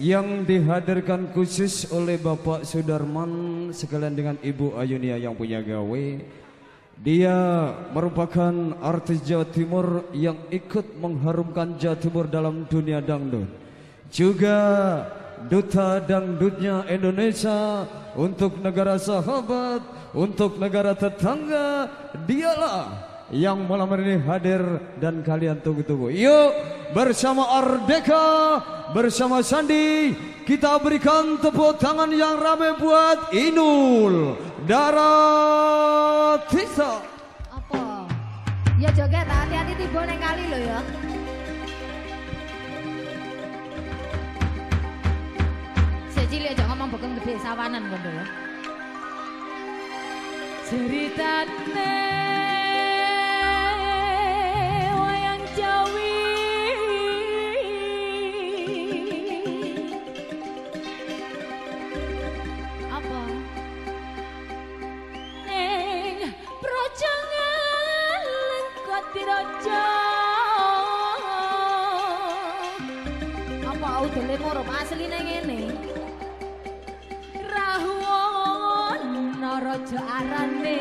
yang dihadirkan khusus oleh Bapak Sudarman sekalian dengan Ibu Ayunia yang punya gawe. Dia merupakan artis Jawa Timur yang ikut mengharumkan Jawa Timur dalam dunia dangdut. Juga duta dangdutnya Indonesia untuk negara sahabat, untuk negara tetangga. Dialah yang malam ini hadir dan kalian tunggu-tunggu. Yuk bersama Ardeka, bersama Sandi, kita berikan tepuk tangan yang ramai buat Inul Daratisa. Apa? Ya joget hati-hati tiba neng kali lo ya. Sejili aja ngomong bukan gede sawanan kondo ya. Ceritane wayang diraja Apa udele moro asline ngene? Rahwana raja arane.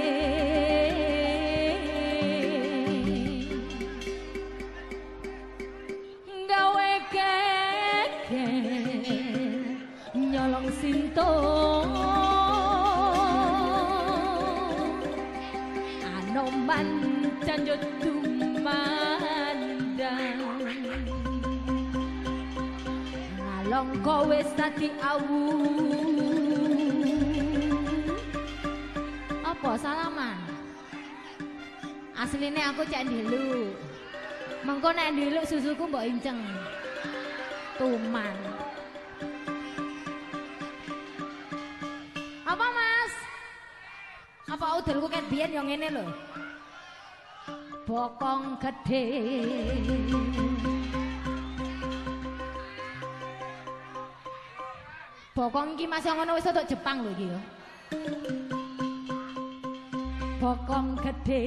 Gawe geger nyolong sinto. Anoman canjo tumandang ngalong kowe tadi awu. Apa salaman? Aslinya aku cek dulu mengko nek dulu susuku mbok inceng. Tuman. Apa mas? Apa udelku ket biyen yang ngene lho bokong gede. Bokong iki masih ngono wis untuk Jepang lho iki ya bokong gede.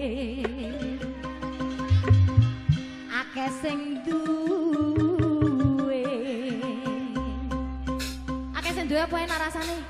Akeh sing duwe. Akeh sing duwe apa enak rasane